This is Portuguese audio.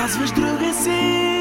Casas, vám bylo